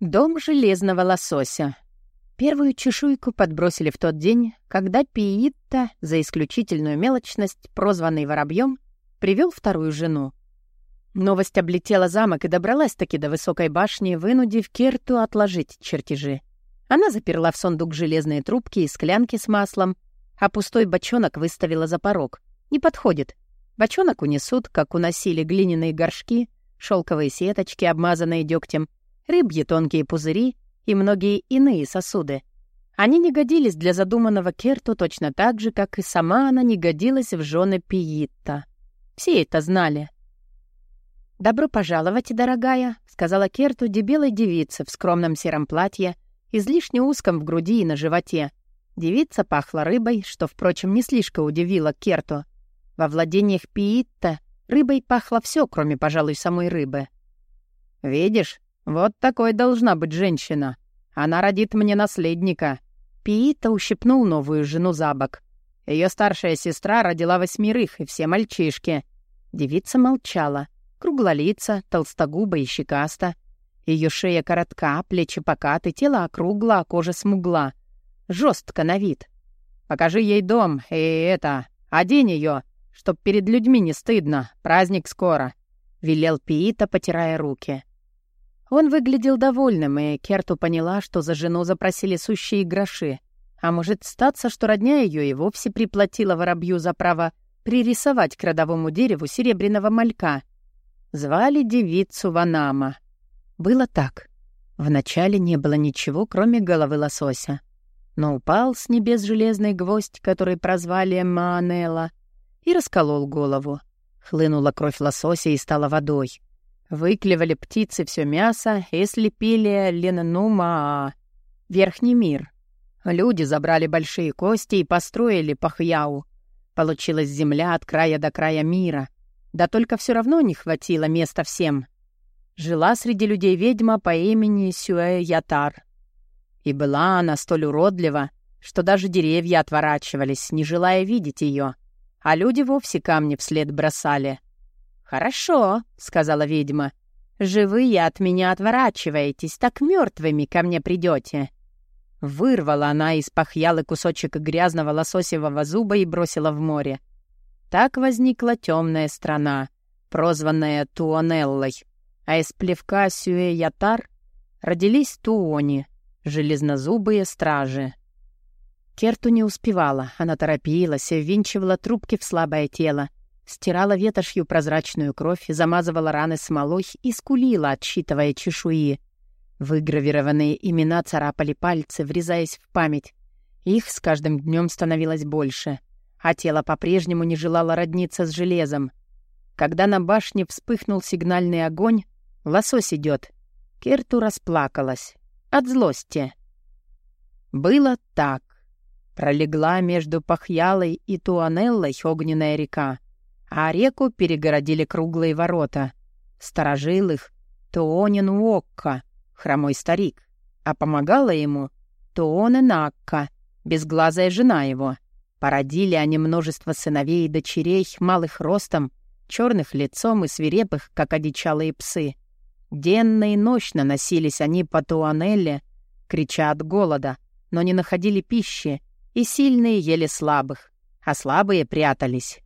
Дом железного лосося. Первую чешуйку подбросили в тот день, когда Пиитта, за исключительную мелочность, прозванный Воробьем, привел вторую жену. Новость облетела замок и добралась-таки до высокой башни, вынудив Керту отложить чертежи. Она заперла в сундук железные трубки и склянки с маслом, а пустой бочонок выставила за порог. Не подходит. Бочонок унесут, как уносили глиняные горшки, шелковые сеточки, обмазанные дегтем, рыбьи тонкие пузыри и многие иные сосуды. Они не годились для задуманного Керту точно так же, как и сама она не годилась в жены Пиитта. Все это знали. «Добро пожаловать, дорогая», — сказала Керту дебелой девице в скромном сером платье, излишне узком в груди и на животе. Девица пахла рыбой, что, впрочем, не слишком удивило Керту. Во владениях Пиитта рыбой пахло все, кроме, пожалуй, самой рыбы. «Видишь, вот такой должна быть женщина. Она родит мне наследника». Пиита ущипнул новую жену за бок. Ее старшая сестра родила восьмерых, и все мальчишки. Девица молчала. Круглолица, толстогуба и щекаста. Ее шея коротка, плечи покаты, тело округло, а кожа смугла. Жестко на вид. «Покажи ей дом, и это... Одень ее, чтоб перед людьми не стыдно. Праздник скоро», — велел Пиита, потирая руки. Он выглядел довольным, и Керту поняла, что за жену запросили сущие гроши. А может статься, что родня ее и вовсе приплатила воробью за право пририсовать к родовому дереву серебряного малька. Звали девицу Ванама. Было так. Вначале не было ничего, кроме головы лосося. Но упал с небес железный гвоздь, который прозвали Маанелла, и расколол голову. Хлынула кровь лосося и стала водой. Выклевали птицы все мясо и слепили леннума, верхний мир. Люди забрали большие кости и построили пахьяу. Получилась земля от края до края мира. Да только все равно не хватило места всем. Жила среди людей ведьма по имени Сюэ-Ятар. И была она столь уродлива, что даже деревья отворачивались, не желая видеть ее, а люди вовсе камни вслед бросали — «Хорошо», — сказала ведьма. «Живые от меня отворачиваетесь, так мертвыми ко мне придете. Вырвала она из пахьялы кусочек грязного лососевого зуба и бросила в море. Так возникла темная страна, прозванная Туонеллой, а из плевка Сюэ-Ятар родились Туони, железнозубые стражи. Керту не успевала, она торопилась, ввинчивала трубки в слабое тело, стирала ветошью прозрачную кровь, замазывала раны смолой и скулила, отсчитывая чешуи. Выгравированные имена царапали пальцы, врезаясь в память. Их с каждым днем становилось больше, а тело по-прежнему не желало родниться с железом. Когда на башне вспыхнул сигнальный огонь, лосось идет. Керту расплакалась. От злости. Было так. Пролегла между Пахьялой и Туанеллой огненная река а реку перегородили круглые ворота. Сторожил их Туонин Уокка, хромой старик, а помогала ему Туоне Накка, безглазая жена его. Породили они множество сыновей и дочерей, малых ростом, черных лицом и свирепых, как одичалые псы. Денно и ночно носились они по Туанелле, крича от голода, но не находили пищи, и сильные ели слабых, а слабые прятались.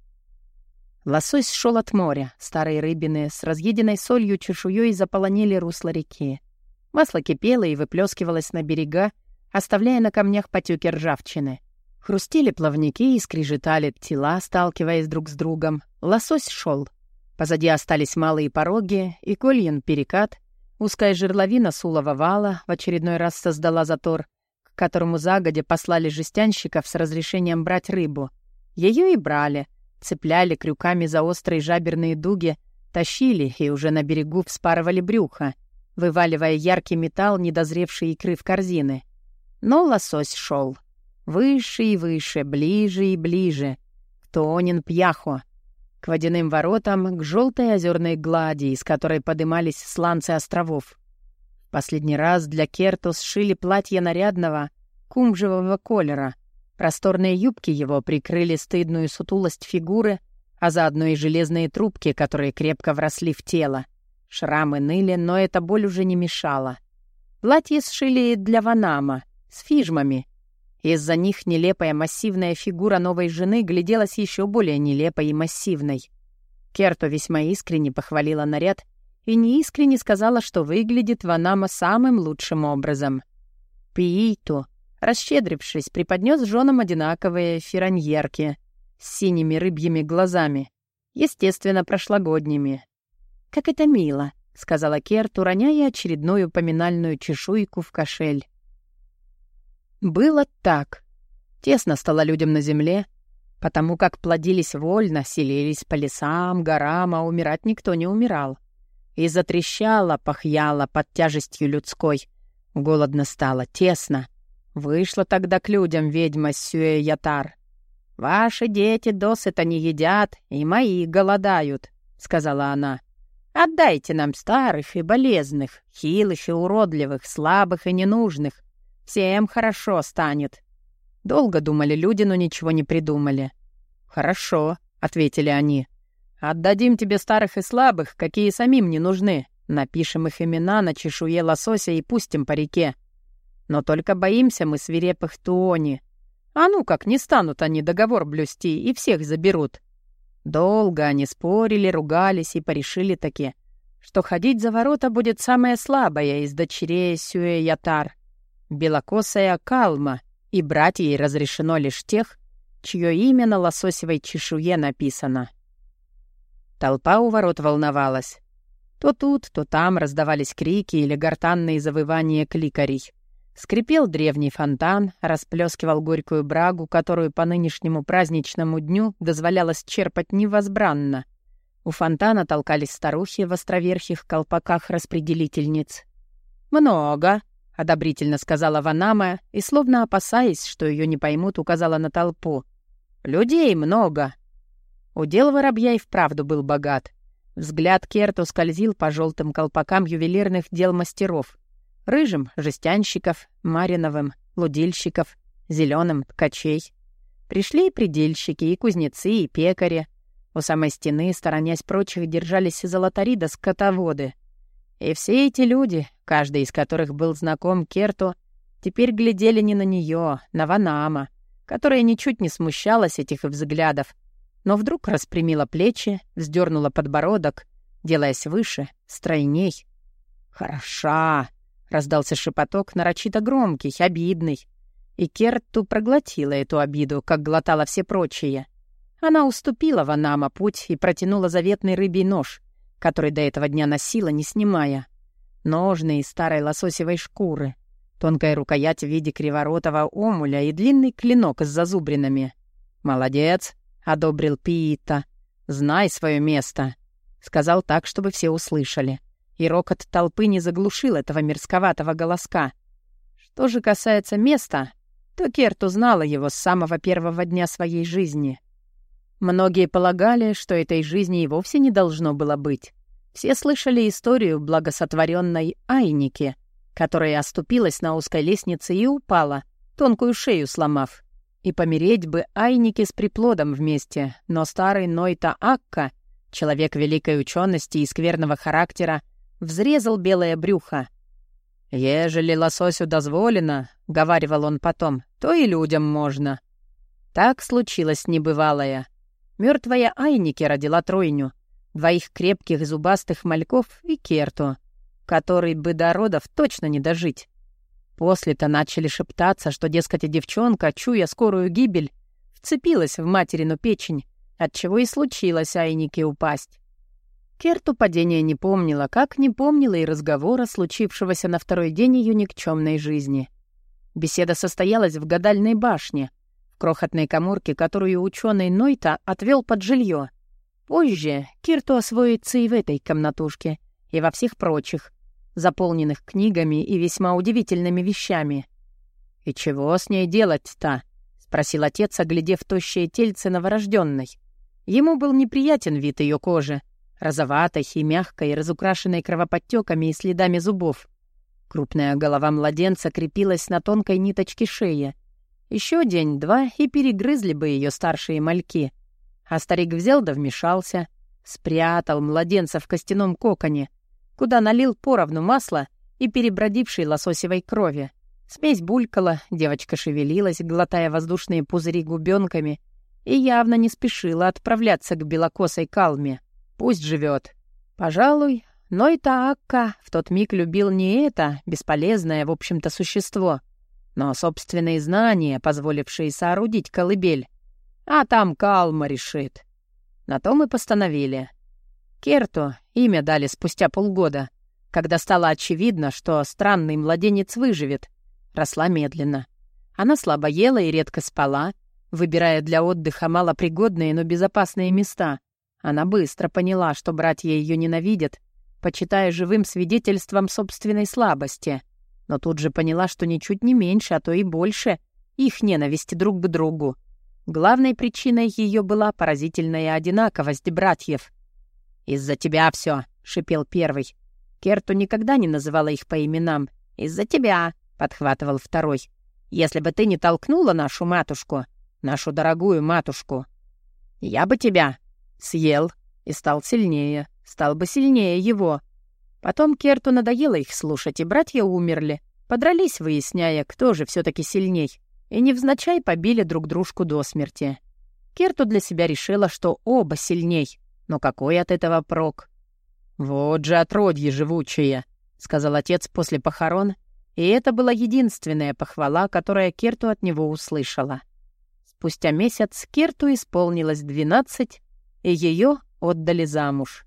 Лосось шел от моря. Старые рыбины с разъеденной солью чешуей заполонили русло реки. Масло кипело и выплескивалось на берега, оставляя на камнях потеки ржавчины. Хрустели плавники и скрежетали тела, сталкиваясь друг с другом. Лосось шел. Позади остались малые пороги и кольен перекат. Узкая жерловина сулого вала в очередной раз создала затор, к которому загодя послали жестянщиков с разрешением брать рыбу. Ее и брали — цепляли крюками за острые жаберные дуги, тащили и уже на берегу вспарывали брюхо, вываливая яркий металл недозревшей икры в корзины. Но лосось шел Выше и выше, ближе и ближе. Тонин Пьяхо. К водяным воротам, к желтой озерной глади, из которой подымались сланцы островов. Последний раз для Керту сшили платье нарядного, кумжевого колера — Просторные юбки его прикрыли стыдную сутулость фигуры, а заодно и железные трубки, которые крепко вросли в тело. Шрамы ныли, но эта боль уже не мешала. Платье сшили для Ванама, с фижмами. Из-за них нелепая массивная фигура новой жены гляделась еще более нелепой и массивной. Керто весьма искренне похвалила наряд и неискренне сказала, что выглядит Ванама самым лучшим образом. Пииту, расщедрившись, преподнес женам одинаковые фираньерки с синими рыбьими глазами, естественно, прошлогодними. «Как это мило!» — сказала Керт, уроняя очередную поминальную чешуйку в кошель. Было так. Тесно стало людям на земле, потому как плодились вольно, селились по лесам, горам, а умирать никто не умирал. И затрещало, пахяло под тяжестью людской. Голодно стало, тесно. Вышла тогда к людям ведьма Сюэ-Ятар. «Ваши дети досыта не едят, и мои голодают», — сказала она. «Отдайте нам старых и болезных, хилых и уродливых, слабых и ненужных. Всем хорошо станет». Долго думали люди, но ничего не придумали. «Хорошо», — ответили они. «Отдадим тебе старых и слабых, какие самим не нужны. Напишем их имена на чешуе лосося и пустим по реке. Но только боимся мы свирепых туони. А ну как, не станут они договор блюсти и всех заберут». Долго они спорили, ругались и порешили таки, что ходить за ворота будет самая слабая из дочерей Сюэ-Ятар, белокосая Калма, и брать ей разрешено лишь тех, чье имя на лососевой чешуе написано. Толпа у ворот волновалась. То тут, то там раздавались крики или гортанные завывания кликарей. Скрипел древний фонтан, расплескивал горькую брагу, которую по нынешнему праздничному дню дозволялось черпать невозбранно. У фонтана толкались старухи в островерхих колпаках распределительниц. «Много», — одобрительно сказала Ванама и, словно опасаясь, что ее не поймут, указала на толпу. «Людей много». Удел воробья и вправду был богат. Взгляд Керту скользил по желтым колпакам ювелирных дел мастеров. Рыжим — жестянщиков, мариновым — лудильщиков, зеленым — ткачей. Пришли и предельщики, и кузнецы, и пекари. У самой стены, сторонясь прочих, держались золотари да скотоводы. И все эти люди, каждый из которых был знаком Керту, теперь глядели не на нее, на Ванама, которая ничуть не смущалась этих взглядов, но вдруг распрямила плечи, вздернула подбородок, делаясь выше, стройней. «Хороша!» — раздался шепоток, нарочито громкий, обидный. И Керту проглотила эту обиду, как глотала все прочие. Она уступила Ванама путь и протянула заветный рыбий нож, который до этого дня носила, не снимая. Ножны из старой лососевой шкуры, тонкая рукоять в виде криворотого омуля и длинный клинок с зазубринами. «Молодец!» — одобрил Пиита. «Знай свое место!» — сказал так, чтобы все услышали. И рокот толпы не заглушил этого мерзковатого голоска. Что же касается места, то Керт узнала его с самого первого дня своей жизни. Многие полагали, что этой жизни и вовсе не должно было быть. Все слышали историю благосотворенной Айники, которая оступилась на узкой лестнице и упала, тонкую шею сломав. И помереть бы Айники с приплодом вместе, но старый Нойта Акка, человек великой учености и скверного характера, взрезал белое брюхо. «Ежели лососю дозволено, — говаривал он потом, — то и людям можно». Так случилось небывалое. Мертвая Айники родила тройню, двоих крепких зубастых мальков и Керту, который бы до родов точно не дожить. После-то начали шептаться, что, дескать, девчонка, чуя скорую гибель, вцепилась в материну печень, отчего и случилось Айнике упасть. Керту падения не помнила, как не помнила и разговора, случившегося на второй день ее никчемной жизни. Беседа состоялась в гадальной башне, в крохотной коморке, которую ученый Нойта отвел под жилье. Позже Кирту освоится и в этой комнатушке, и во всех прочих, заполненных книгами и весьма удивительными вещами. «И чего с ней делать-то?» — спросил отец, оглядев тощее тельце новорожденной. Ему был неприятен вид ее кожи, розоватой и мягкой, разукрашенной кровоподтеками и следами зубов. Крупная голова младенца крепилась на тонкой ниточке шеи. Еще день-два, и перегрызли бы ее старшие мальки. А старик взял да вмешался, спрятал младенца в костяном коконе — куда налил поровну масла и перебродившей лососевой крови. Смесь булькала, девочка шевелилась, глотая воздушные пузыри губенками, и явно не спешила отправляться к белокосой калме. Пусть живет. Пожалуй, но и Таакка в тот миг любил не это, бесполезное, в общем-то, существо, но собственные знания, позволившие соорудить колыбель. А там Калма решит. На то мы постановили. Керту имя дали спустя полгода, когда стало очевидно, что странный младенец выживет. Росла медленно. Она слабо ела и редко спала, выбирая для отдыха малопригодные, но безопасные места. Она быстро поняла, что братья ее ненавидят, почитая живым свидетельством собственной слабости. Но тут же поняла, что ничуть не меньше, а то и больше их ненависти друг к другу. Главной причиной ее была поразительная одинаковость братьев. «Из-за тебя все, шипел первый. Керту никогда не называла их по именам. «Из-за тебя», — подхватывал второй. «Если бы ты не толкнула нашу матушку, нашу дорогую матушку, я бы тебя съел и стал сильнее, стал бы сильнее его». Потом Керту надоело их слушать, и братья умерли. Подрались, выясняя, кто же все таки сильней и невзначай побили друг дружку до смерти. Керту для себя решила, что оба сильней, но какой от этого прок? «Вот же отродье живучее», — сказал отец после похорон, и это была единственная похвала, которая Керту от него услышала. Спустя месяц Керту исполнилось двенадцать, и ее отдали замуж.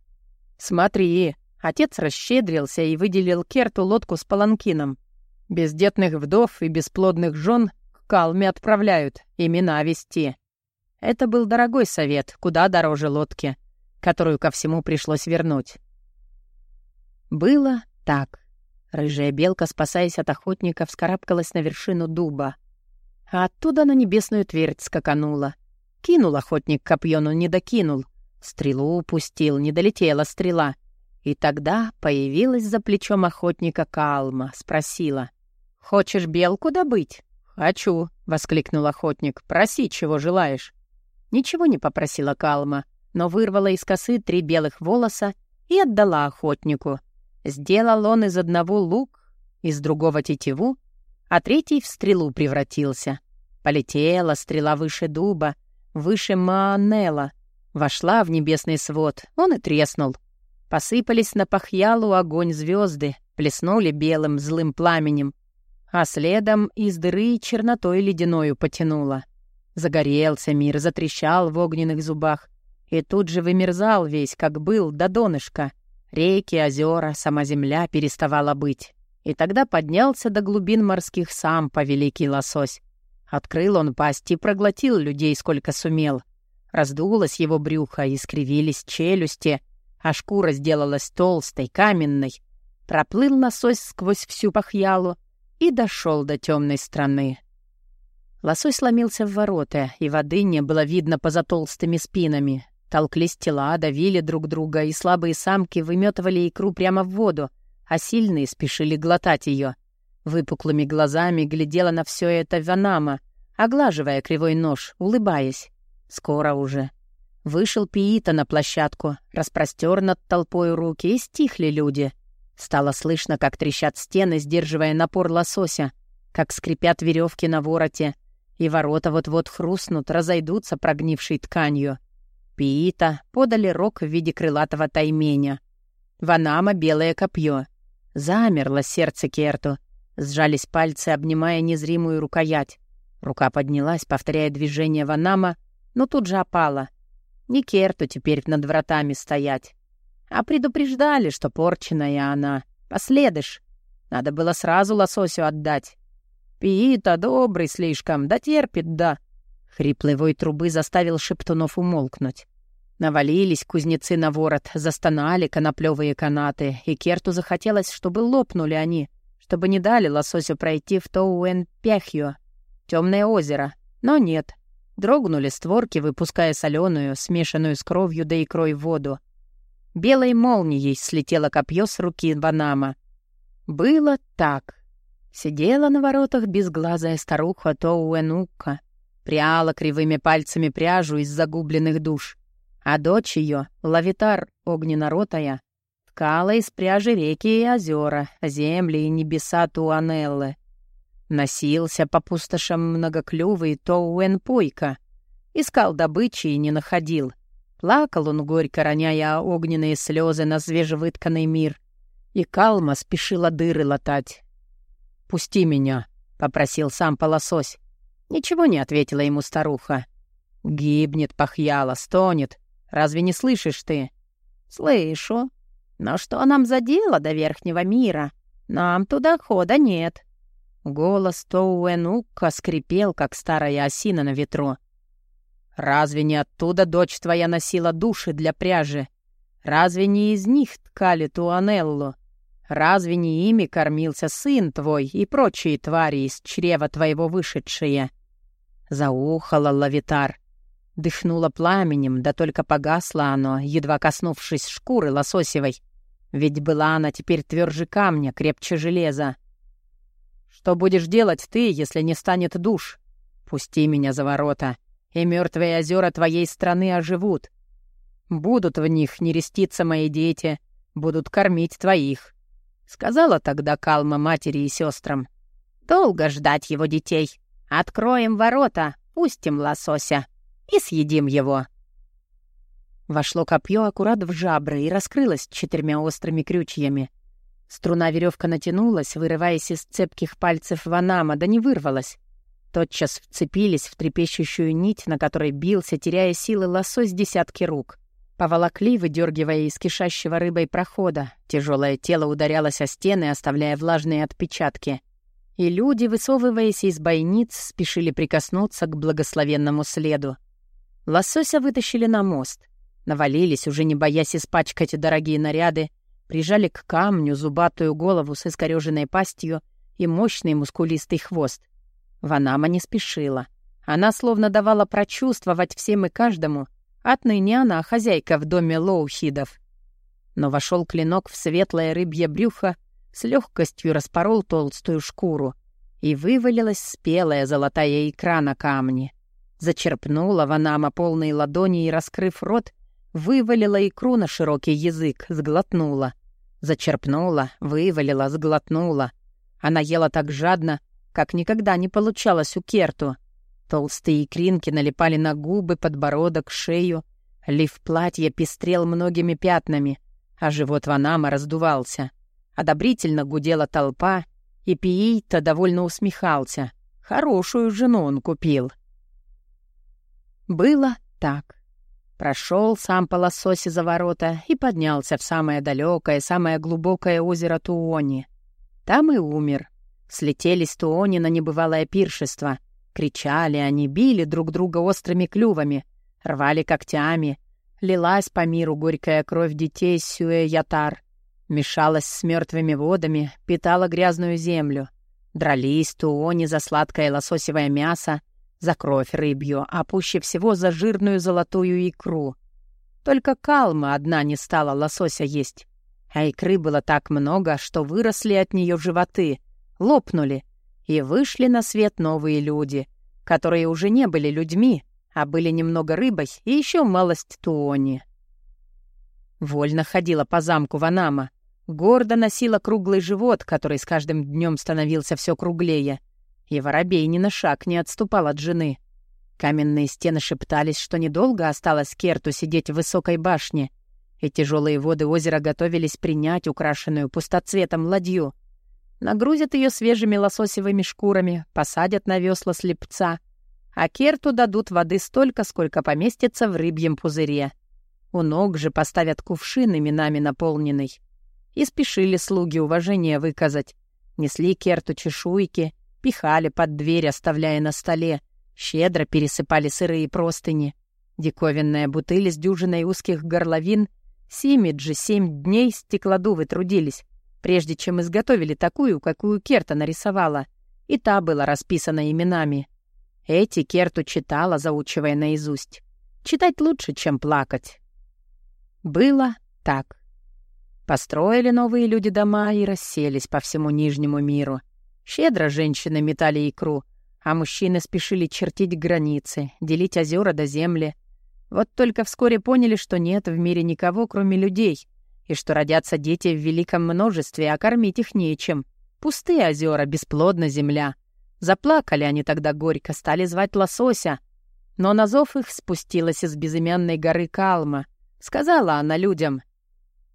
«Смотри, отец расщедрился и выделил Керту лодку с паланкином. Бездетных вдов и бесплодных жен Калме отправляют, имена вести. Это был дорогой совет, куда дороже лодки, которую ко всему пришлось вернуть. Было так. Рыжая белка, спасаясь от охотника, вскарабкалась на вершину дуба. А оттуда на небесную твердь скаканула. Кинул охотник копье, но не докинул. Стрелу упустил, не долетела стрела. И тогда появилась за плечом охотника Калма, спросила. «Хочешь белку добыть?» «Хочу», — воскликнул охотник. «Проси, чего желаешь». Ничего не попросила Калма, но вырвала из косы три белых волоса и отдала охотнику. Сделал он из одного лук, из другого тетиву, а третий в стрелу превратился. Полетела стрела выше дуба, выше Маанела, вошла в небесный свод, он и треснул. Посыпались на пахьялу огонь звезды, плеснули белым злым пламенем, а следом из дыры чернотой ледяною потянуло. Загорелся мир, затрещал в огненных зубах, и тут же вымерзал весь, как был, до донышка. Реки, озера, сама земля переставала быть. И тогда поднялся до глубин морских сам повеликий лосось. Открыл он пасть и проглотил людей, сколько сумел. Раздулось его брюхо, искривились челюсти, а шкура сделалась толстой, каменной. Проплыл лосось сквозь всю пахьялу, и дошел до темной страны. Лосось сломился в ворота, и воды не было видно поза толстыми спинами. Толклись тела, давили друг друга, и слабые самки выметывали икру прямо в воду, а сильные спешили глотать ее. Выпуклыми глазами глядела на все это Ванама, оглаживая кривой нож, улыбаясь. Скоро уже. Вышел Пиита на площадку, распростер над толпой руки, и стихли люди — Стало слышно, как трещат стены, сдерживая напор лосося, как скрипят веревки на вороте, и ворота вот-вот хрустнут, разойдутся прогнившей тканью. Пиита подали рог в виде крылатого тайменя. Ванама — белое копье. Замерло сердце Керту. Сжались пальцы, обнимая незримую рукоять. Рука поднялась, повторяя движение Ванама, но тут же опала. Не Керту теперь над вратами стоять. А предупреждали, что порченная она. Последыш. Надо было сразу лососю отдать. Пиита добрый слишком, да терпит, да. Хриплый вой трубы заставил шептунов умолкнуть. Навалились кузнецы на ворот, застонали коноплевые канаты, и Керту захотелось, чтобы лопнули они, чтобы не дали лососю пройти в Тоуэн-Пехью, темное озеро. Но нет. Дрогнули створки, выпуская соленую, смешанную с кровью да икрой воду. Белой молнией слетело копье с руки Банама. Было так. Сидела на воротах безглазая старуха Тоуэнука, пряла кривыми пальцами пряжу из загубленных душ, а дочь ее, лавитар огненоротая, ткала из пряжи реки и озера, земли и небеса Туанеллы. Носился по пустошам многоклювый Тоуэн-Пойка. Искал добычи и не находил. Плакал он горько, роняя огненные слезы на свежевытканный мир. И Калма спешила дыры латать. «Пусти меня», — попросил сам полосось. Ничего не ответила ему старуха. «Гибнет пахьяла, стонет. Разве не слышишь ты?» «Слышу. Но что нам за дело до верхнего мира? Нам туда хода нет». Голос Тоуэнука скрипел, как старая осина на ветру. «Разве не оттуда дочь твоя носила души для пряжи? Разве не из них ткали Туанеллу? Разве не ими кормился сын твой и прочие твари из чрева твоего вышедшие?» Заухала лавитар. Дыхнуло пламенем, да только погасло оно, едва коснувшись шкуры лососевой. Ведь была она теперь тверже камня, крепче железа. Что будешь делать ты, если не станет душ? Пусти меня за ворота, и мертвые озера твоей страны оживут. Будут в них нереститься мои дети, будут кормить твоих. Сказала тогда Калма матери и сестрам. Долго ждать его детей. Откроем ворота, пустим лосося и съедим его. Вошло копье аккурат в жабры и раскрылось четырьмя острыми крючьями. Струна веревка натянулась, вырываясь из цепких пальцев Ванама, да не вырвалась. Тотчас вцепились в трепещущую нить, на которой бился, теряя силы лосось десятки рук. Поволокли, выдергивая из кишащего рыбой прохода. Тяжелое тело ударялось о стены, оставляя влажные отпечатки. И люди, высовываясь из бойниц, спешили прикоснуться к благословенному следу. Лосося вытащили на мост. Навалились, уже не боясь испачкать дорогие наряды, прижали к камню зубатую голову с искорёженной пастью и мощный мускулистый хвост. Ванама не спешила. Она словно давала прочувствовать всем и каждому. Отныне она хозяйка в доме Лоухидов. Но вошел клинок в светлое рыбье брюхо, с легкостью распорол толстую шкуру, и вывалилась спелая золотая икра на камне. Зачерпнула Ванама полные ладони и, раскрыв рот, Вывалила икру на широкий язык, сглотнула. Зачерпнула, вывалила, сглотнула. Она ела так жадно, как никогда не получалось у Керту. Толстые икринки налипали на губы, подбородок, шею. Лиф платья пестрел многими пятнами, а живот Ванама раздувался. Одобрительно гудела толпа, и Пиит-то довольно усмехался. Хорошую жену он купил. Было так. Прошел сам по лососе за ворота и поднялся в самое далекое, самое глубокое озеро Туони. Там и умер. Слетелись Туони на небывалое пиршество. Кричали они, били друг друга острыми клювами, рвали когтями. Лилась по миру горькая кровь детей Сюэ-Ятар. Мешалась с мертвыми водами, питала грязную землю. Дрались Туони за сладкое лососевое мясо, за кровь рыбью, а пуще всего за жирную золотую икру. Только калма одна не стала лосося есть. А икры было так много, что выросли от нее животы, лопнули, и вышли на свет новые люди, которые уже не были людьми, а были немного рыбой и еще малость туони. Вольно ходила по замку Ванама, гордо носила круглый живот, который с каждым днем становился все круглее — и воробей ни на шаг не отступал от жены. Каменные стены шептались, что недолго осталось Керту сидеть в высокой башне, и тяжелые воды озера готовились принять украшенную пустоцветом ладью. Нагрузят ее свежими лососевыми шкурами, посадят на весла слепца, а Керту дадут воды столько, сколько поместится в рыбьем пузыре. У ног же поставят кувшин именами наполненный. И спешили слуги уважения выказать. Несли Керту чешуйки — пихали под дверь, оставляя на столе, щедро пересыпали сырые простыни. Диковинная бутыль с дюжиной узких горловин, Симиджи семь дней стеклодувы трудились, прежде чем изготовили такую, какую Керта нарисовала, и та была расписана именами. Эти Керту читала, заучивая наизусть. Читать лучше, чем плакать. Было так. Построили новые люди дома и расселись по всему Нижнему миру — Щедро женщины метали икру, а мужчины спешили чертить границы, делить озера до земли. Вот только вскоре поняли, что нет в мире никого, кроме людей, и что родятся дети в великом множестве, а кормить их нечем. Пустые озера, бесплодна земля. Заплакали они тогда горько, стали звать лосося. Но на зов их спустилась из безымянной горы Калма. Сказала она людям,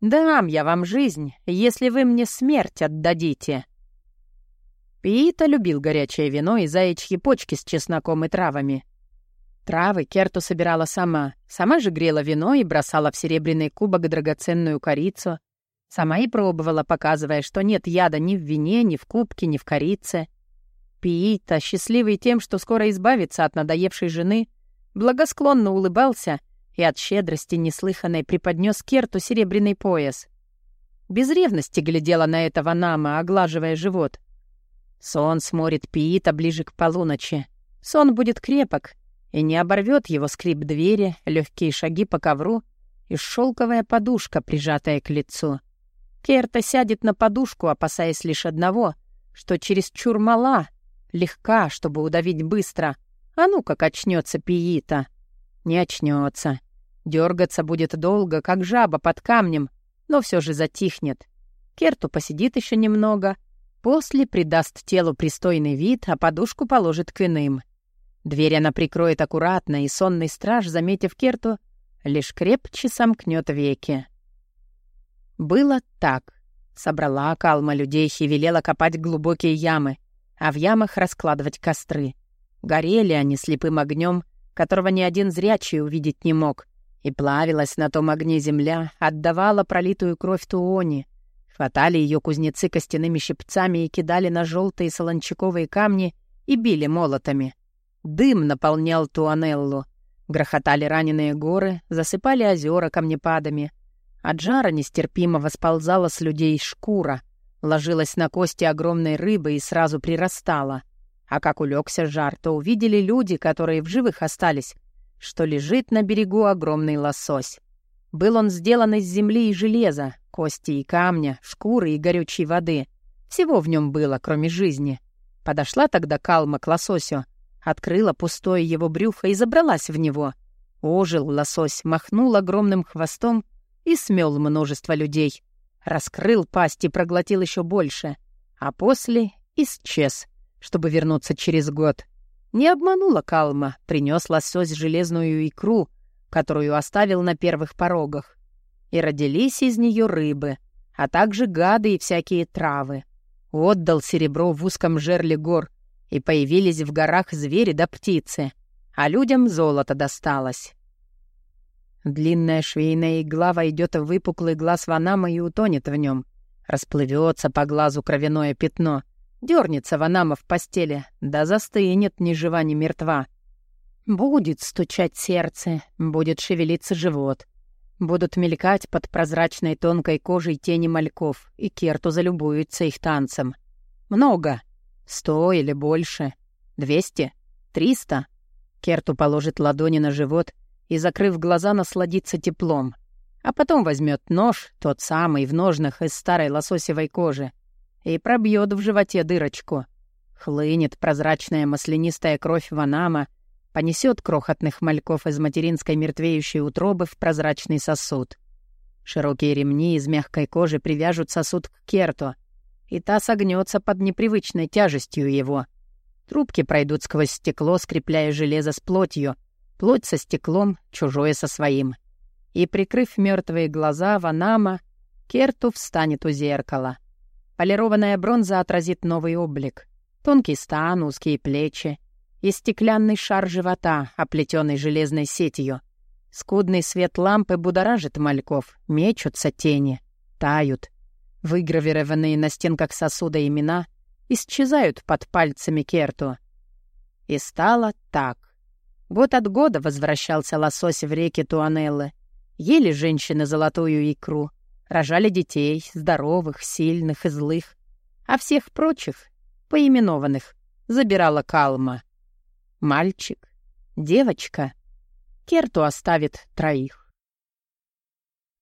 «Дам я вам жизнь, если вы мне смерть отдадите». Пиита любил горячее вино и заячьи почки с чесноком и травами. Травы Керту собирала сама. Сама же грела вино и бросала в серебряный кубок драгоценную корицу. Сама и пробовала, показывая, что нет яда ни в вине, ни в кубке, ни в корице. Пиита, счастливый тем, что скоро избавится от надоевшей жены, благосклонно улыбался и от щедрости неслыханной преподнес Керту серебряный пояс. Без ревности глядела на этого Нама, оглаживая живот — Сон сморит Пиита ближе к полуночи. Сон будет крепок и не оборвет его скрип двери, легкие шаги по ковру и шелковая подушка, прижатая к лицу. Керта сядет на подушку, опасаясь лишь одного, что через чур мала, легка, чтобы удавить быстро. А ну как очнется Пиита. Не очнется. Дергаться будет долго, как жаба под камнем, но все же затихнет. Керту посидит еще немного — После придаст телу пристойный вид, а подушку положит к иным. Дверь она прикроет аккуратно, и сонный страж, заметив Керту, лишь крепче сомкнет веки. Было так. Собрала калма людей и велела копать глубокие ямы, а в ямах раскладывать костры. Горели они слепым огнем, которого ни один зрячий увидеть не мог, и плавилась на том огне земля, отдавала пролитую кровь Туони, Хватали ее кузнецы костяными щипцами и кидали на желтые солончаковые камни и били молотами. Дым наполнял Туанеллу. Грохотали раненые горы, засыпали озера камнепадами. От жара нестерпимо восползала с людей шкура, ложилась на кости огромной рыбы и сразу прирастала. А как улегся жар, то увидели люди, которые в живых остались, что лежит на берегу огромный лосось. Был он сделан из земли и железа, Кости и камня, шкуры и горючей воды. Всего в нем было, кроме жизни. Подошла тогда Калма к лососю, открыла пустое его брюхо и забралась в него. Ожил лосось, махнул огромным хвостом и смел множество людей. Раскрыл пасть и проглотил еще больше, а после исчез, чтобы вернуться через год. Не обманула Калма, принес лосось железную икру, которую оставил на первых порогах и родились из нее рыбы, а также гады и всякие травы. Отдал серебро в узком жерле гор, и появились в горах звери да птицы, а людям золото досталось. Длинная швейная игла войдет в выпуклый глаз Ванама и утонет в нем. Расплывется по глазу кровяное пятно. Дернется Ванама в постели, да застынет ни жива, ни мертва. Будет стучать сердце, будет шевелиться живот. Будут мелькать под прозрачной тонкой кожей тени мальков, и Керту залюбуется их танцем. Много. Сто или больше. Двести? Триста? Керту положит ладони на живот и, закрыв глаза, насладится теплом. А потом возьмет нож, тот самый, в ножнах из старой лососевой кожи, и пробьет в животе дырочку. Хлынет прозрачная маслянистая кровь Ванама — понесет крохотных мальков из материнской мертвеющей утробы в прозрачный сосуд. Широкие ремни из мягкой кожи привяжут сосуд к керту, и та согнется под непривычной тяжестью его. Трубки пройдут сквозь стекло, скрепляя железо с плотью, плоть со стеклом, чужое со своим. И, прикрыв мертвые глаза, Ванама, Керту встанет у зеркала. Полированная бронза отразит новый облик. Тонкий стан, узкие плечи, и стеклянный шар живота, оплетенный железной сетью. Скудный свет лампы будоражит мальков, мечутся тени, тают. Выгравированные на стенках сосуда имена исчезают под пальцами Керту. И стало так. Год от года возвращался лосось в реке Туанеллы. Ели женщины золотую икру, рожали детей, здоровых, сильных и злых, а всех прочих, поименованных, забирала Калма. Мальчик, девочка. Керту оставит троих.